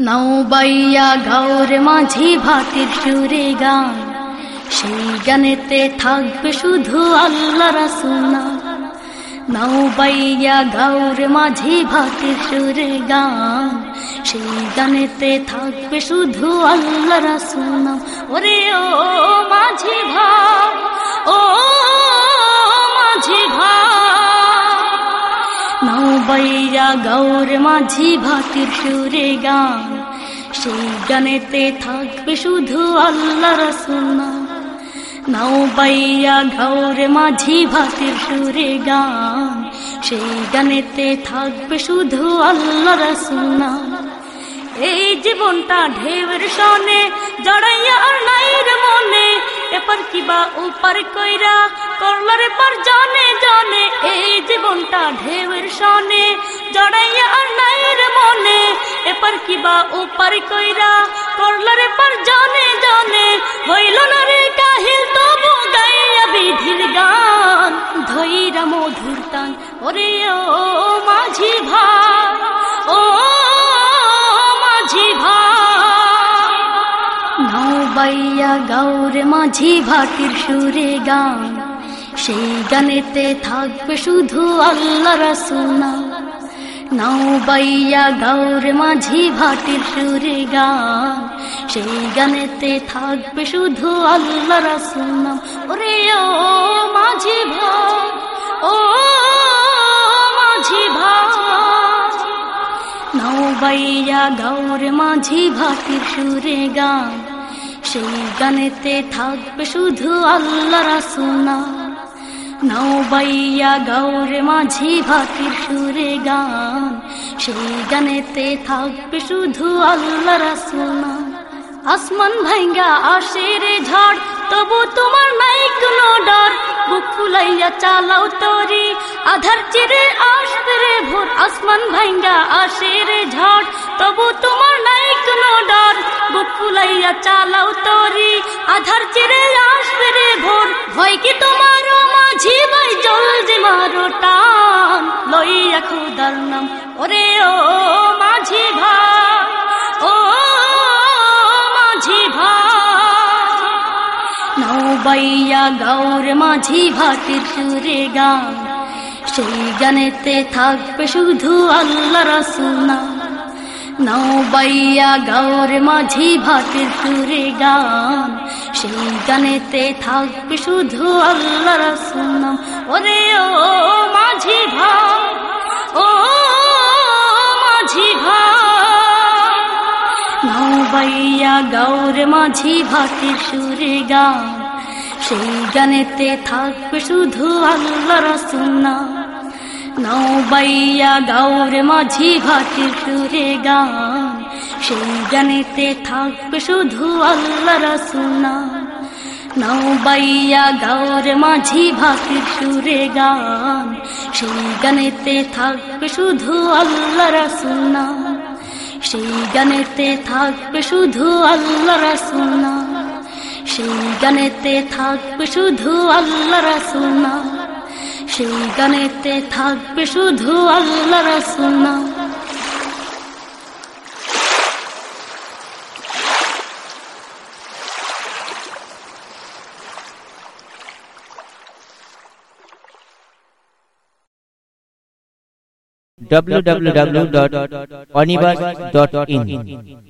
নাওবাইয়া গাওর মাঝি ভাতির সুরে গান। সেই গানেতে থাকবে শুধু আল্লাহ রাসুনা নাওবাইয়া গাওর মাঝি ভাতির সুরে গান। সেই গানেতে থাকবে শুধু আল্লাহ রাসুনা ওরে ও মাঝি ভাই, ও নাওবাইয়া গৌর মাঝি ভাতির সুরে গান। সেই গানেতে থাকবে শুধু আল্লাহ রসুনা নাওবাইয়া গৌর মাঝি ভাতির সুরে গান। সেই গানেতে থাকবে শুধু আল্লাহ রসুনা এই জীবনটা ঢেউর সনে, জড়াইয়া আর নাইর মনে। এপার কিবা উপার কইরা, করলারে পার জানে জানে। এই জীবনটা ঢেউর সনে জড়াইয়া মনে, এপার কিবা উপার কইরা, করলারে পার জানে জানে, হইল না রে কাহিল, তবু গাইয়া বিধির গান ধৈরা মধুর টান, ওরে ও মাঝি ভাই ও মাঝি ভাই নাওবাইয়া গাউর মাঝি ভাটির সুরে গান, সেই গানেতে থাকবে শুধু আল্লাহ রাসুনা নাওবাইয়া গাউর মাঝি ভাটির সুরে গান। সেই গানেতে থাকবে শুধু আল্লাহ রাসুনা ওরে ও মাঝি ভাই, ও মাঝি ভাই। নৌবাইয়া গৌর মাঝি ভাটির সুরে গান। সেই গানেতে থাকবে শুধু আল্লাহ রাসুনা নৌবাইয়া গৌর মাঝি ভাটির সুরে গান। সেই গানেতে থাকবে শুধু আল্লাহ রাসুনা আসমান ভাঙ্গা আসে রে ঝড়, তবু তোমার নাই কোনো ডর। বুক ফুলাইয়া চালাও তরি, আধার চিরে আসবে ভোর। আসমান ভাঙ্গা আসে রে ঝড়, তবু তোমার নাই কোনো ডর। বুক ফুলাইয়া চালাও তরি, আধার চিরে আসবে ভোর। ভয় কি তোমার টান লইয়া খুদার নাম। ওরে ও মাঝি ভাই, ও মাঝি ভাই। বাইয়া গৌর মাঝি ভাটির সুরে গান। সেই গানেতে থাকবে শুধু আল্লাহ রসুনা নৌবাইয়া গৌর মাঝি ভাটির সুরে গান। সেই গানেতে থাকবে শুধু আল্লাহ রসুনা ওরে ও মাঝি ভাই, ও মাঝি ভাই। নৌবাইয়া গৌর মাঝি ভাটির সুরে গান। সেই গানেতে থাকবে শুধু আল্লাহ রসুনা নৌবাইয়া গৌর মাঝি ভাটির সুরে গান। সেই গানেতে থাকবে শুধু আল্লাহ রসুনা নৌবাইয়া গৌর মাঝি ভাটির সুরে গান। সেই গানেতে থাকবে শুধু আল্লাহ রসুনা সেই গানেতে থাকবে শুধু আল্লাহ রাসুনা সেই গানেতে থাকবে শুধু আল্লাহ রাসুনা সেই গানেতে থাকবে শুধু আল্লাহ রাসুনা www.onibus.in